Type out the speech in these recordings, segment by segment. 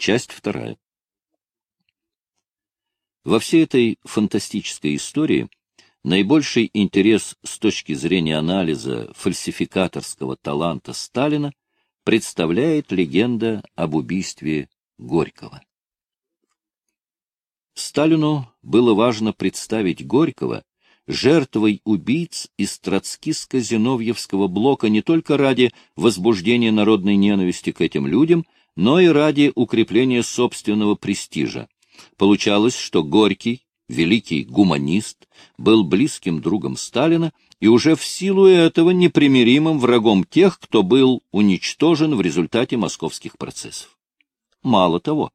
Часть вторая. Во всей этой фантастической истории наибольший интерес с точки зрения анализа фальсификаторского таланта Сталина представляет легенда об убийстве Горького. Сталину было важно представить Горького жертвой убийц из троцкистско-зиновьевского блока не только ради возбуждения народной ненависти к этим людям, но и ради укрепления собственного престижа. Получалось, что Горький, великий гуманист, был близким другом Сталина и уже в силу этого непримиримым врагом тех, кто был уничтожен в результате московских процессов. Мало того,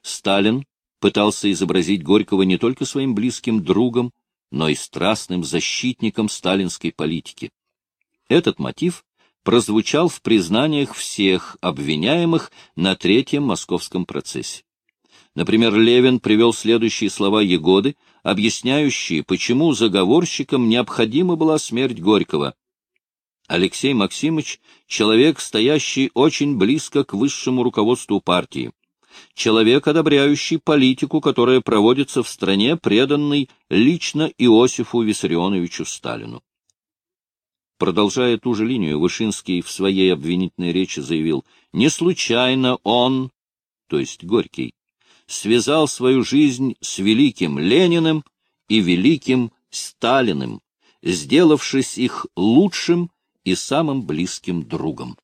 Сталин пытался изобразить Горького не только своим близким другом, но и страстным защитником сталинской политики. Этот мотив прозвучал в признаниях всех обвиняемых на третьем московском процессе. Например, Левин привел следующие слова Егоды, объясняющие, почему заговорщикам необходима была смерть Горького. Алексей Максимович — человек, стоящий очень близко к высшему руководству партии человек, одобряющий политику, которая проводится в стране, преданный лично Иосифу Виссарионовичу Сталину. Продолжая ту же линию, Вышинский в своей обвинительной речи заявил, «Не случайно он, то есть Горький, связал свою жизнь с великим Лениным и великим Сталиным, сделавшись их лучшим и самым близким другом.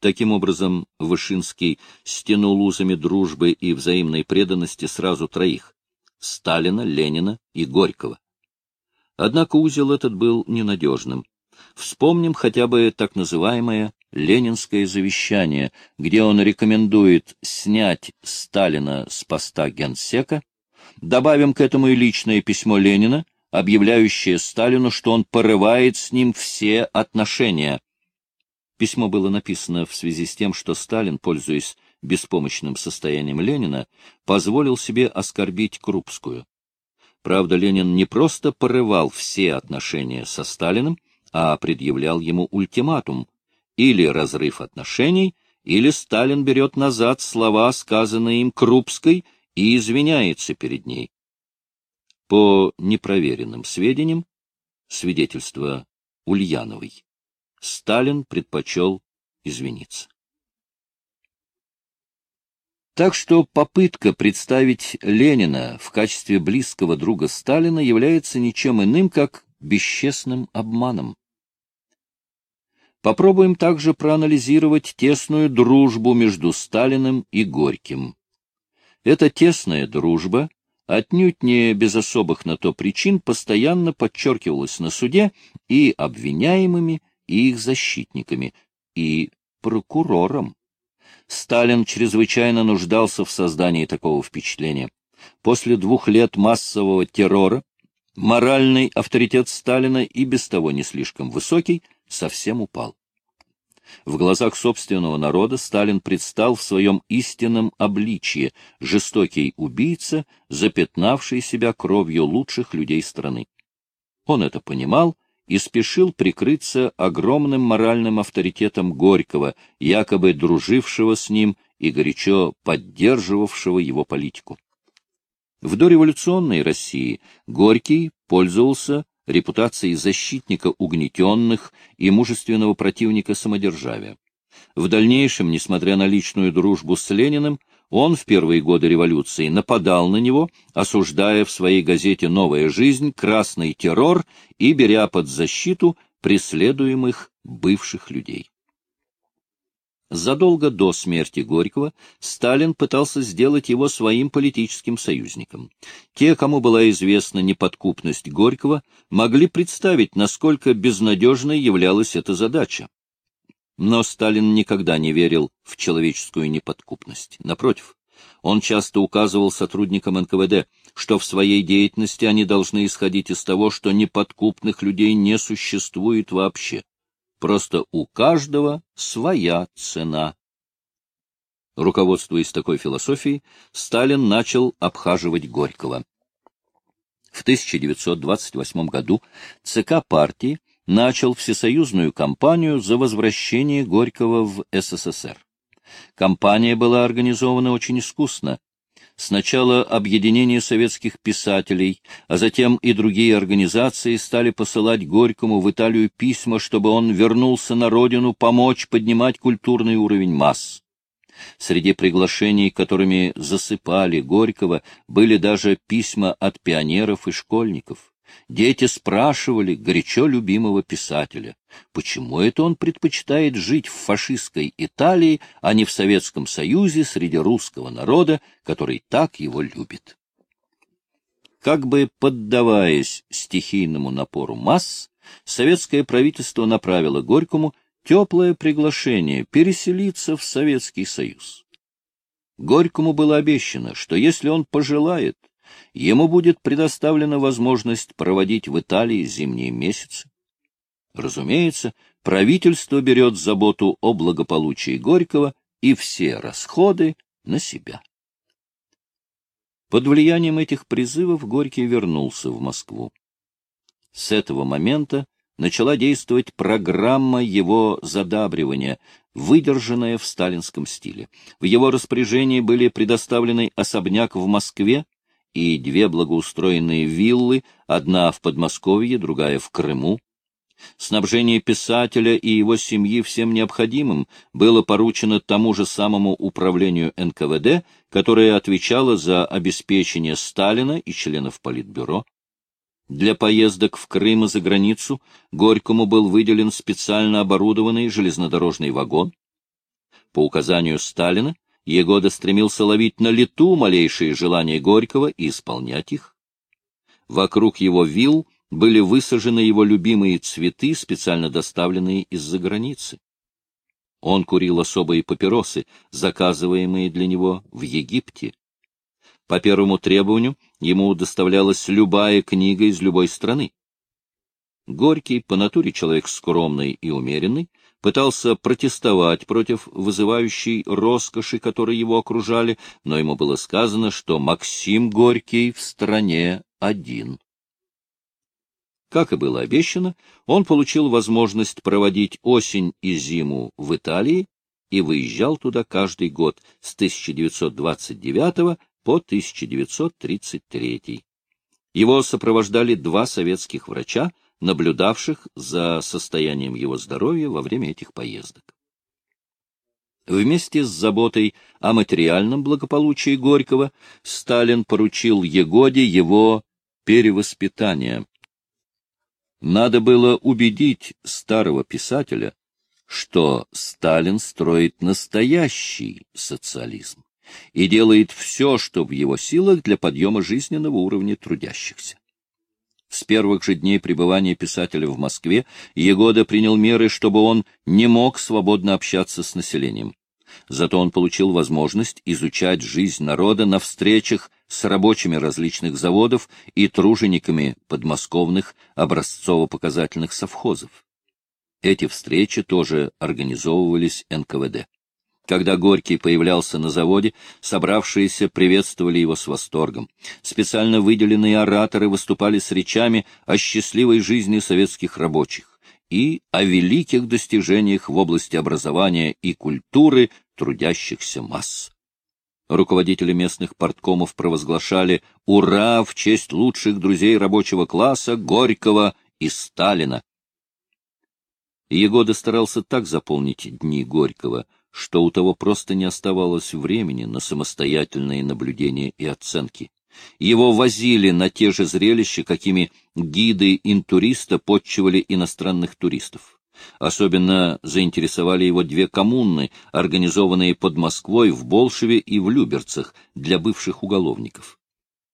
Таким образом, Вышинский стянул узами дружбы и взаимной преданности сразу троих — Сталина, Ленина и Горького. Однако узел этот был ненадежным. Вспомним хотя бы так называемое «Ленинское завещание», где он рекомендует снять Сталина с поста генсека, добавим к этому и личное письмо Ленина, объявляющее Сталину, что он порывает с ним все отношения — Письмо было написано в связи с тем, что Сталин, пользуясь беспомощным состоянием Ленина, позволил себе оскорбить Крупскую. Правда, Ленин не просто порывал все отношения со Сталиным, а предъявлял ему ультиматум — или разрыв отношений, или Сталин берет назад слова, сказанные им Крупской, и извиняется перед ней. По непроверенным сведениям, свидетельство Ульяновой, Сталин предпочел извиниться. Так что попытка представить Ленина в качестве близкого друга Сталина является ничем иным, как бесчестным обманом. Попробуем также проанализировать тесную дружбу между Сталиным и Горьким. Эта тесная дружба, отнюдь не без особых на то причин, постоянно подчеркивалась на суде и обвиняемыми, и их защитниками, и прокурором. Сталин чрезвычайно нуждался в создании такого впечатления. После двух лет массового террора моральный авторитет Сталина и без того не слишком высокий, совсем упал. В глазах собственного народа Сталин предстал в своем истинном обличье, жестокий убийца, запятнавший себя кровью лучших людей страны. Он это понимал и спешил прикрыться огромным моральным авторитетом Горького, якобы дружившего с ним и горячо поддерживавшего его политику. В дореволюционной России Горький пользовался репутацией защитника угнетенных и мужественного противника самодержавия. В дальнейшем, несмотря на личную дружбу с Лениным, он в первые годы революции нападал на него, осуждая в своей газете «Новая жизнь» красный террор и беря под защиту преследуемых бывших людей. Задолго до смерти Горького Сталин пытался сделать его своим политическим союзником. Те, кому была известна неподкупность Горького, могли представить, насколько безнадежной являлась эта задача. Но Сталин никогда не верил в человеческую неподкупность. Напротив, он часто указывал сотрудникам НКВД, что в своей деятельности они должны исходить из того, что неподкупных людей не существует вообще. Просто у каждого своя цена. Руководствуясь такой философией, Сталин начал обхаживать Горького. В 1928 году ЦК партии начал всесоюзную кампанию за возвращение Горького в СССР. Компания была организована очень искусно. Сначала объединение советских писателей, а затем и другие организации стали посылать Горькому в Италию письма, чтобы он вернулся на родину помочь поднимать культурный уровень масс. Среди приглашений, которыми засыпали Горького, были даже письма от пионеров и школьников. Дети спрашивали горячо любимого писателя, почему это он предпочитает жить в фашистской Италии, а не в Советском Союзе среди русского народа, который так его любит. Как бы поддаваясь стихийному напору масс, советское правительство направило Горькому теплое приглашение переселиться в Советский Союз. Горькому было обещано, что если он пожелает, ему будет предоставлена возможность проводить в Италии зимние месяцы. Разумеется, правительство берет заботу о благополучии Горького и все расходы на себя. Под влиянием этих призывов Горький вернулся в Москву. С этого момента начала действовать программа его задабривания, выдержанная в сталинском стиле. В его распоряжении были предоставлены особняк в Москве и две благоустроенные виллы, одна в Подмосковье, другая в Крыму. Снабжение писателя и его семьи всем необходимым было поручено тому же самому управлению НКВД, которое отвечало за обеспечение Сталина и членов Политбюро. Для поездок в Крым и за границу Горькому был выделен специально оборудованный железнодорожный вагон. По указанию Сталина Егода стремился ловить на лету малейшие желания Горького и исполнять их. Вокруг его вилл были высажены его любимые цветы, специально доставленные из-за границы. Он курил особые папиросы, заказываемые для него в Египте. По первому требованию ему доставлялась любая книга из любой страны. Горький, по натуре человек скромный и умеренный, пытался протестовать против вызывающей роскоши, которой его окружали, но ему было сказано, что Максим Горький в стране один. Как и было обещано, он получил возможность проводить осень и зиму в Италии и выезжал туда каждый год с 1929 по 1933. Его сопровождали два советских врача, наблюдавших за состоянием его здоровья во время этих поездок. Вместе с заботой о материальном благополучии Горького Сталин поручил Егоде его перевоспитание. Надо было убедить старого писателя, что Сталин строит настоящий социализм и делает все, что в его силах для подъема жизненного уровня трудящихся. С первых же дней пребывания писателя в Москве Егода принял меры, чтобы он не мог свободно общаться с населением. Зато он получил возможность изучать жизнь народа на встречах с рабочими различных заводов и тружениками подмосковных образцово-показательных совхозов. Эти встречи тоже организовывались НКВД. Когда Горький появлялся на заводе, собравшиеся приветствовали его с восторгом. Специально выделенные ораторы выступали с речами о счастливой жизни советских рабочих и о великих достижениях в области образования и культуры трудящихся масс. Руководители местных порткомов провозглашали «Ура!» в честь лучших друзей рабочего класса Горького и Сталина. Егода старался так заполнить дни Горького — что у того просто не оставалось времени на самостоятельные наблюдения и оценки. Его возили на те же зрелища, какими гиды интуриста подчивали иностранных туристов. Особенно заинтересовали его две коммуны, организованные под Москвой в Болшеве и в Люберцах для бывших уголовников.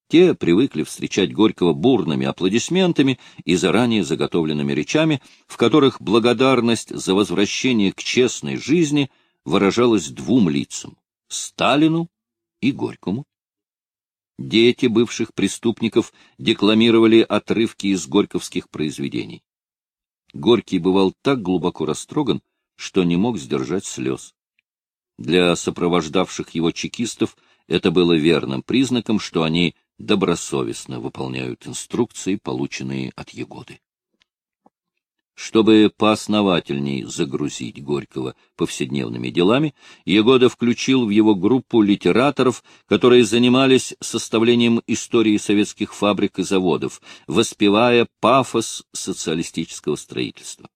Те привыкли встречать Горького бурными аплодисментами и заранее заготовленными речами, в которых благодарность за возвращение к честной жизни выражалась двум лицам — Сталину и Горькому. Дети бывших преступников декламировали отрывки из горьковских произведений. Горький бывал так глубоко растроган, что не мог сдержать слез. Для сопровождавших его чекистов это было верным признаком, что они добросовестно выполняют инструкции, полученные от Егоды. Чтобы поосновательней загрузить Горького повседневными делами, Егода включил в его группу литераторов, которые занимались составлением истории советских фабрик и заводов, воспевая пафос социалистического строительства.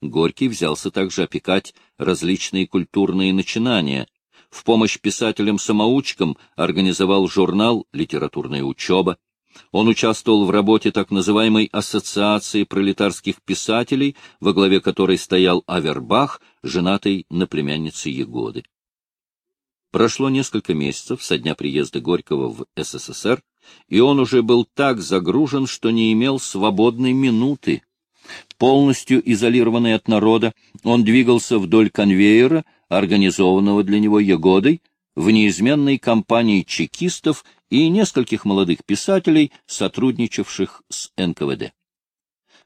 Горький взялся также опекать различные культурные начинания. В помощь писателям-самоучкам организовал журнал «Литературная учеба», он участвовал в работе так называемой Ассоциации пролетарских писателей, во главе которой стоял Авербах, женатый на племяннице Егоды. Прошло несколько месяцев со дня приезда Горького в СССР, и он уже был так загружен, что не имел свободной минуты. Полностью изолированный от народа, он двигался вдоль конвейера, организованного для него Егодой, в неизменной компании чекистов и нескольких молодых писателей, сотрудничавших с НКВД.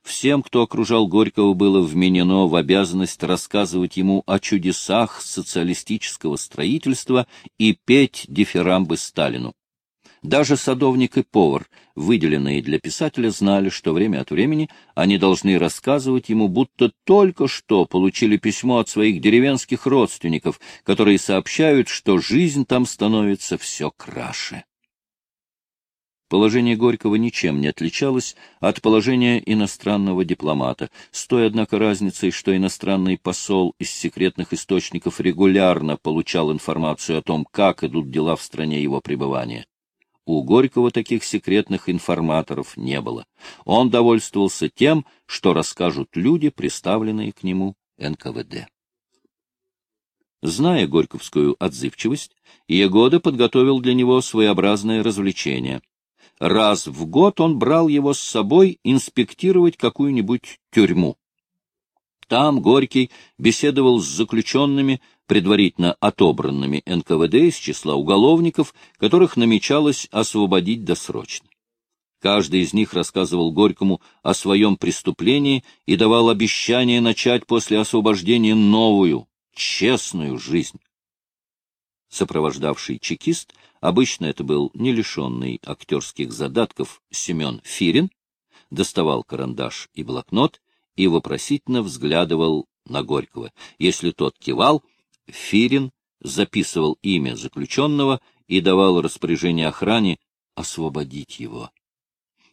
Всем, кто окружал Горького, было вменено в обязанность рассказывать ему о чудесах социалистического строительства и петь дифирамбы Сталину. Даже садовник и повар, выделенные для писателя, знали, что время от времени они должны рассказывать ему, будто только что получили письмо от своих деревенских родственников, которые сообщают, что жизнь там становится все краше. Положение Горького ничем не отличалось от положения иностранного дипломата, с той, однако, разницей, что иностранный посол из секретных источников регулярно получал информацию о том, как идут дела в стране его пребывания. У Горького таких секретных информаторов не было. Он довольствовался тем, что расскажут люди, представленные к нему НКВД. Зная горьковскую отзывчивость, Егода подготовил для него своеобразное развлечение — раз в год он брал его с собой инспектировать какую-нибудь тюрьму. Там Горький беседовал с заключенными, предварительно отобранными НКВД из числа уголовников, которых намечалось освободить досрочно. Каждый из них рассказывал Горькому о своем преступлении и давал обещание начать после освобождения новую, честную жизнь. Сопровождавший чекист Обычно это был не лишенный актерских задатков Семен Фирин, доставал карандаш и блокнот и вопросительно взглядывал на Горького. Если тот кивал, Фирин записывал имя заключенного и давал распоряжение охране освободить его.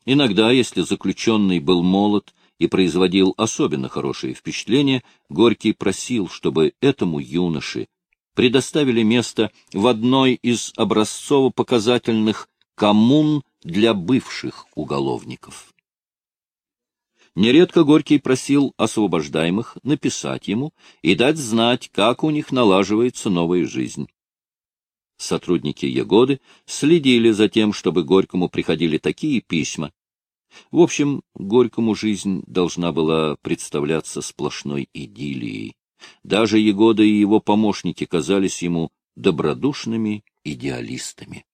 Иногда, если заключенный был молод и производил особенно хорошее впечатление, Горький просил, чтобы этому юноше предоставили место в одной из образцово-показательных коммун для бывших уголовников. Нередко Горький просил освобождаемых написать ему и дать знать, как у них налаживается новая жизнь. Сотрудники Егоды следили за тем, чтобы Горькому приходили такие письма. В общем, Горькому жизнь должна была представляться сплошной идиллией. Даже Егода и его помощники казались ему добродушными идеалистами.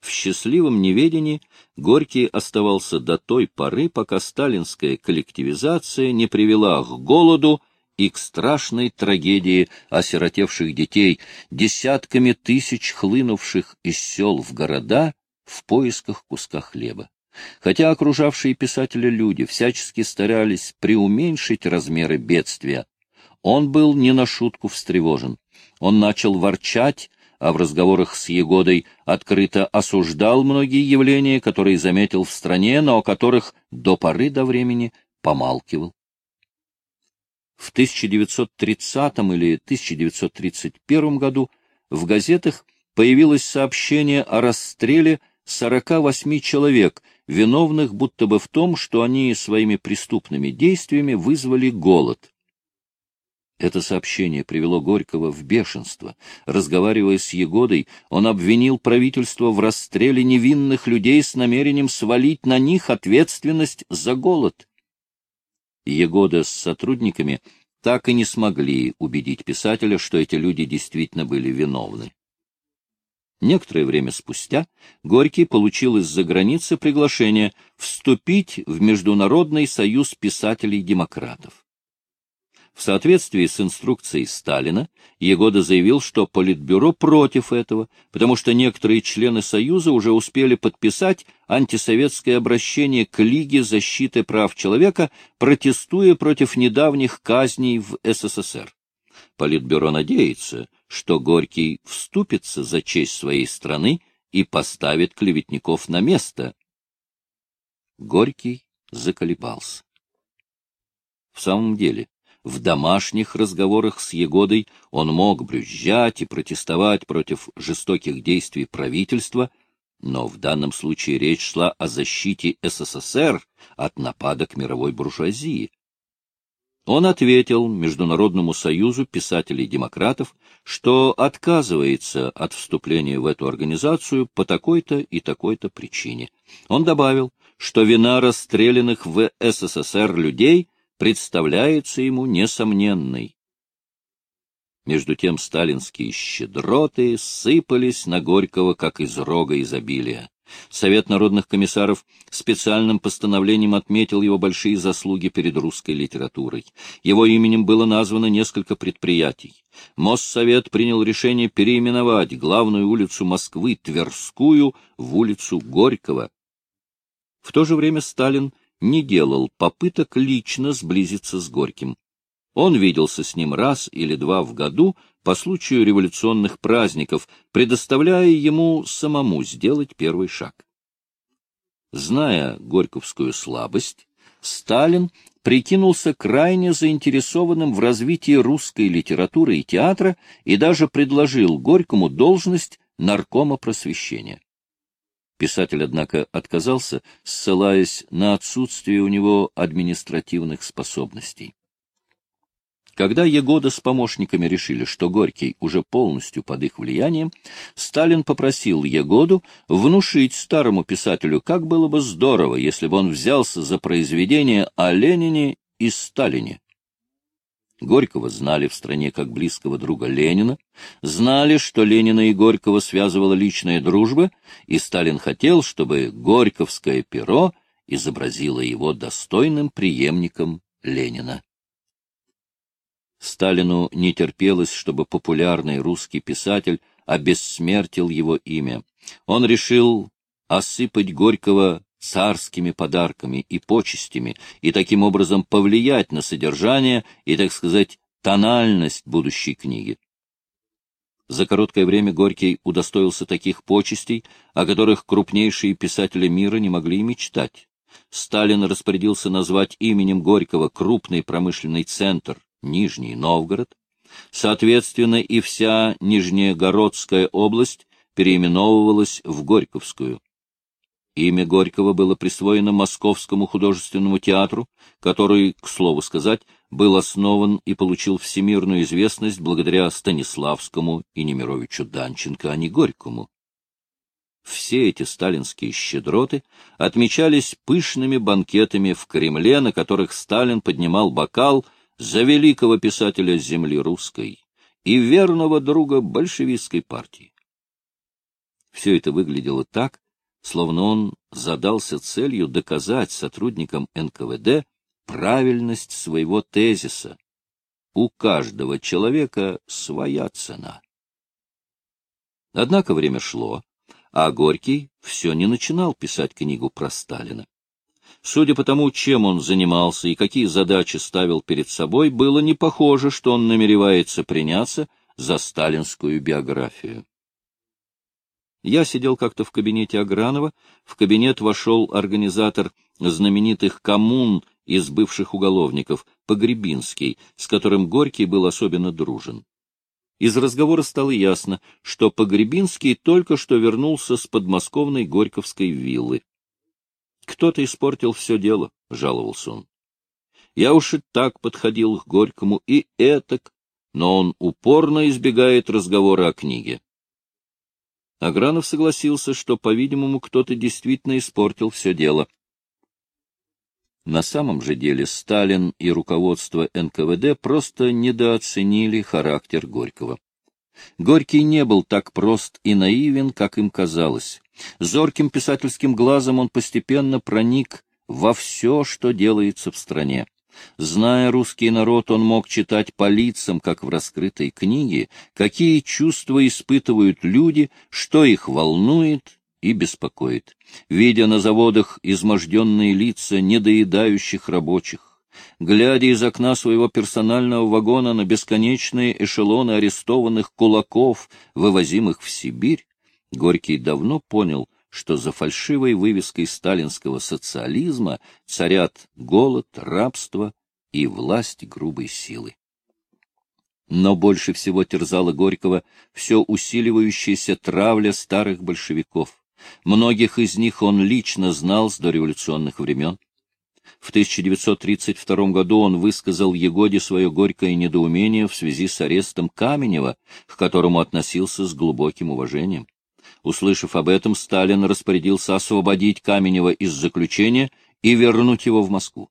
В счастливом неведении Горький оставался до той поры, пока сталинская коллективизация не привела к голоду и к страшной трагедии осиротевших детей, десятками тысяч хлынувших из сел в города в поисках куска хлеба. Хотя окружавшие писателя люди всячески старались преуменьшить размеры бедствия, он был не на шутку встревожен. Он начал ворчать, а в разговорах с Егодой открыто осуждал многие явления, которые заметил в стране, но о которых до поры до времени помалкивал. В 1930 или 1931 году в газетах появилось сообщение о расстреле 48 человек, виновных будто бы в том, что они своими преступными действиями вызвали голод. Это сообщение привело Горького в бешенство. Разговаривая с Егодой, он обвинил правительство в расстреле невинных людей с намерением свалить на них ответственность за голод. Егода с сотрудниками так и не смогли убедить писателя, что эти люди действительно были виновны. Некоторое время спустя Горький получил из-за границы приглашение вступить в Международный союз писателей-демократов. В соответствии с инструкцией Сталина, Егода заявил, что Политбюро против этого, потому что некоторые члены Союза уже успели подписать антисоветское обращение к Лиге защиты прав человека, протестуя против недавних казней в СССР. Политбюро надеется, что Горький вступится за честь своей страны и поставит клеветников на место. Горький заколебался. В самом деле, в домашних разговорах с Егодой он мог брюзжать и протестовать против жестоких действий правительства, но в данном случае речь шла о защите СССР от нападок мировой буржуазии. Он ответил Международному союзу писателей-демократов, что отказывается от вступления в эту организацию по такой-то и такой-то причине. Он добавил, что вина расстрелянных в СССР людей — представляется ему несомненной. Между тем сталинские щедроты сыпались на Горького, как из рога изобилия. Совет народных комиссаров специальным постановлением отметил его большие заслуги перед русской литературой. Его именем было названо несколько предприятий. Моссовет принял решение переименовать главную улицу Москвы, Тверскую, в улицу Горького. В то же время Сталин не делал попыток лично сблизиться с Горьким. Он виделся с ним раз или два в году по случаю революционных праздников, предоставляя ему самому сделать первый шаг. Зная горьковскую слабость, Сталин прикинулся крайне заинтересованным в развитии русской литературы и театра и даже предложил Горькому должность наркома просвещения. Писатель, однако, отказался, ссылаясь на отсутствие у него административных способностей. Когда Егода с помощниками решили, что Горький уже полностью под их влиянием, Сталин попросил Егоду внушить старому писателю, как было бы здорово, если бы он взялся за произведение о Ленине и Сталине. Горького знали в стране как близкого друга Ленина, знали, что Ленина и Горького связывала личная дружба, и Сталин хотел, чтобы Горьковское перо изобразило его достойным преемником Ленина. Сталину не терпелось, чтобы популярный русский писатель обессмертил его имя. Он решил осыпать Горького царскими подарками и почестями, и таким образом повлиять на содержание и, так сказать, тональность будущей книги. За короткое время Горький удостоился таких почестей, о которых крупнейшие писатели мира не могли и мечтать. Сталин распорядился назвать именем Горького крупный промышленный центр Нижний Новгород. Соответственно, и вся Нижнегородская область переименовывалась в Горьковскую. Имя Горького было присвоено Московскому художественному театру, который, к слову сказать, был основан и получил всемирную известность благодаря Станиславскому и Немировичу Данченко, а не Горькому. Все эти сталинские щедроты отмечались пышными банкетами в Кремле, на которых Сталин поднимал бокал за великого писателя земли русской и верного друга большевистской партии. Все это выглядело так, словно он задался целью доказать сотрудникам НКВД правильность своего тезиса. У каждого человека своя цена. Однако время шло, а Горький все не начинал писать книгу про Сталина. Судя по тому, чем он занимался и какие задачи ставил перед собой, было не похоже, что он намеревается приняться за сталинскую биографию. Я сидел как-то в кабинете Агранова, в кабинет вошел организатор знаменитых коммун из бывших уголовников, Погребинский, с которым Горький был особенно дружен. Из разговора стало ясно, что Погребинский только что вернулся с подмосковной Горьковской виллы. «Кто-то испортил все дело», — жаловался он. «Я уж и так подходил к Горькому, и этак, но он упорно избегает разговора о книге. Агранов согласился, что, по-видимому, кто-то действительно испортил все дело. На самом же деле Сталин и руководство НКВД просто недооценили характер Горького. Горький не был так прост и наивен, как им казалось. Зорким писательским глазом он постепенно проник во все, что делается в стране. Зная русский народ, он мог читать по лицам, как в раскрытой книге, какие чувства испытывают люди, что их волнует и беспокоит. Видя на заводах изможденные лица недоедающих рабочих, глядя из окна своего персонального вагона на бесконечные эшелоны арестованных кулаков, вывозимых в Сибирь, Горький давно понял, что за фальшивой вывеской сталинского социализма царят голод, рабство и власть грубой силы. Но больше всего терзала Горького все усиливающаяся травля старых большевиков. Многих из них он лично знал с дореволюционных времен. В 1932 году он высказал Егоде свое горькое недоумение в связи с арестом Каменева, к которому относился с глубоким уважением. Услышав об этом, Сталин распорядился освободить Каменева из заключения и вернуть его в Москву.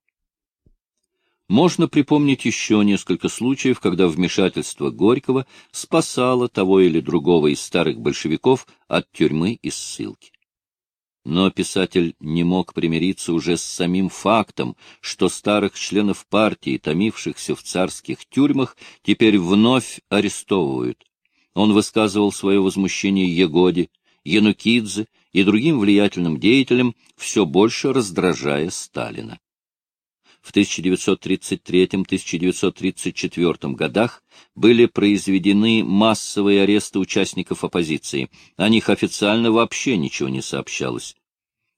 Можно припомнить еще несколько случаев, когда вмешательство Горького спасало того или другого из старых большевиков от тюрьмы и ссылки. Но писатель не мог примириться уже с самим фактом, что старых членов партии, томившихся в царских тюрьмах, теперь вновь арестовывают. Он высказывал свое возмущение Егоде, Янукидзе и другим влиятельным деятелям, все больше раздражая Сталина в 1933-1934 годах были произведены массовые аресты участников оппозиции. О них официально вообще ничего не сообщалось.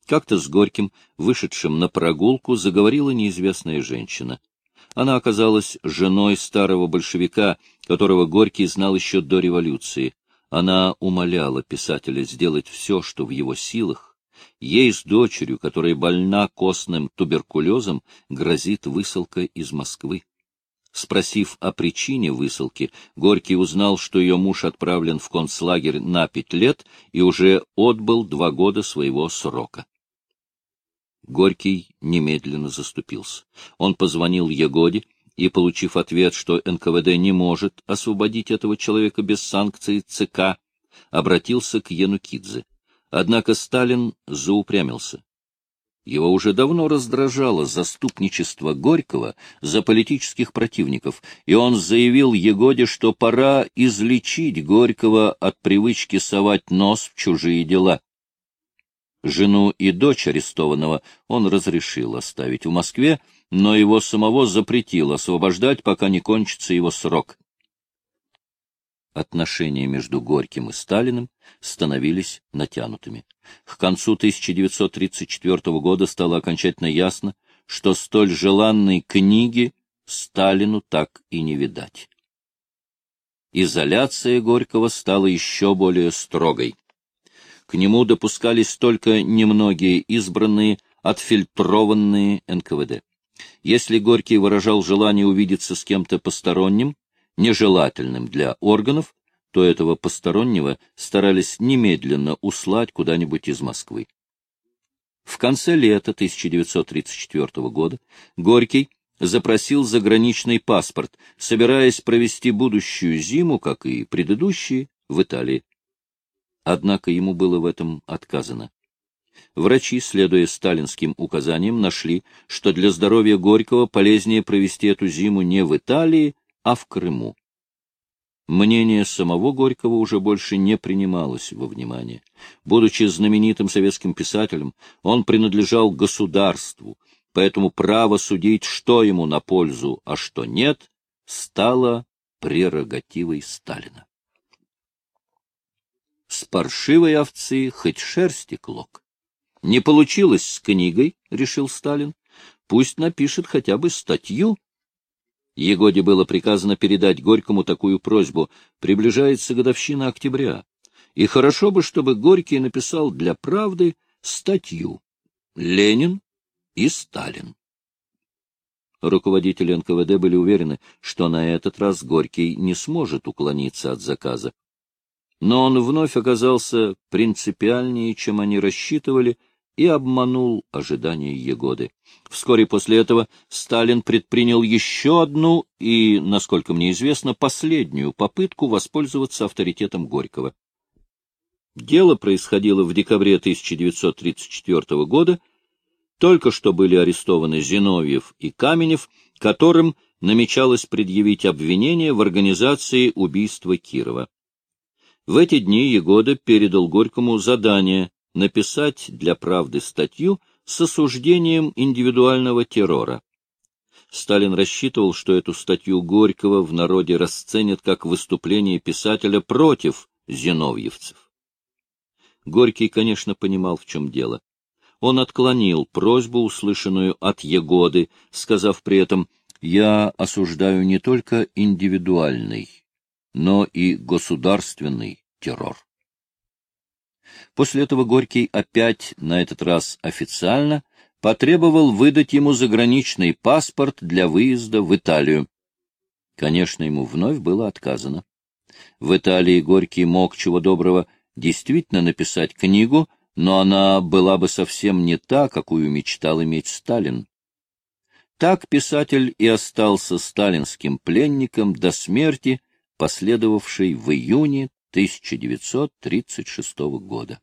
Как-то с Горьким, вышедшим на прогулку, заговорила неизвестная женщина. Она оказалась женой старого большевика, которого Горький знал еще до революции. Она умоляла писателя сделать все, что в его силах, Ей с дочерью, которая больна костным туберкулезом, грозит высылка из Москвы. Спросив о причине высылки, Горький узнал, что ее муж отправлен в концлагерь на пять лет и уже отбыл два года своего срока. Горький немедленно заступился. Он позвонил Егоде и, получив ответ, что НКВД не может освободить этого человека без санкций ЦК, обратился к Янукидзе. Однако Сталин заупрямился. Его уже давно раздражало заступничество Горького за политических противников, и он заявил Егоде, что пора излечить Горького от привычки совать нос в чужие дела. Жену и дочь арестованного он разрешил оставить в Москве, но его самого запретил освобождать, пока не кончится его срок отношения между Горьким и Сталиным становились натянутыми. К концу 1934 года стало окончательно ясно, что столь желанной книги Сталину так и не видать. Изоляция Горького стала еще более строгой. К нему допускались только немногие избранные, отфильтрованные НКВД. Если Горький выражал желание увидеться с кем-то посторонним, нежелательным для органов, то этого постороннего старались немедленно услать куда-нибудь из Москвы. В конце лета 1934 года Горький запросил заграничный паспорт, собираясь провести будущую зиму, как и предыдущие, в Италии. Однако ему было в этом отказано. Врачи, следуя сталинским указаниям, нашли, что для здоровья Горького полезнее провести эту зиму не в Италии, а в Крыму. Мнение самого Горького уже больше не принималось во внимание. Будучи знаменитым советским писателем, он принадлежал государству, поэтому право судить, что ему на пользу, а что нет, стало прерогативой Сталина. С паршивой овцы хоть шерсти клок. Не получилось с книгой, — решил Сталин. Пусть напишет хотя бы статью Егоде было приказано передать Горькому такую просьбу. Приближается годовщина октября. И хорошо бы, чтобы Горький написал для правды статью «Ленин и Сталин». Руководители НКВД были уверены, что на этот раз Горький не сможет уклониться от заказа. Но он вновь оказался принципиальнее, чем они рассчитывали, и обманул ожидания Егоды. Вскоре после этого Сталин предпринял еще одну и, насколько мне известно, последнюю попытку воспользоваться авторитетом Горького. Дело происходило в декабре 1934 года. Только что были арестованы Зиновьев и Каменев, которым намечалось предъявить обвинение в организации убийства Кирова. В эти дни Егода передал Горькому задание написать для «Правды» статью с осуждением индивидуального террора. Сталин рассчитывал, что эту статью Горького в народе расценят как выступление писателя против зиновьевцев. Горький, конечно, понимал, в чем дело. Он отклонил просьбу, услышанную от Егоды, сказав при этом «Я осуждаю не только индивидуальный, но и государственный террор». После этого Горький опять, на этот раз официально, потребовал выдать ему заграничный паспорт для выезда в Италию. Конечно, ему вновь было отказано. В Италии Горький мог, чего доброго, действительно написать книгу, но она была бы совсем не та, какую мечтал иметь Сталин. Так писатель и остался сталинским пленником до смерти, последовавшей в июне 1936 года.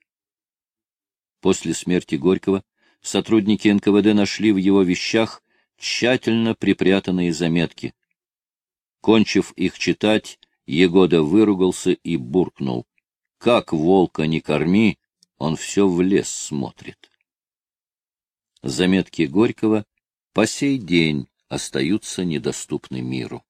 После смерти Горького сотрудники НКВД нашли в его вещах тщательно припрятанные заметки. Кончив их читать, Егода выругался и буркнул. Как волка не корми, он все в лес смотрит. Заметки Горького по сей день остаются недоступны миру.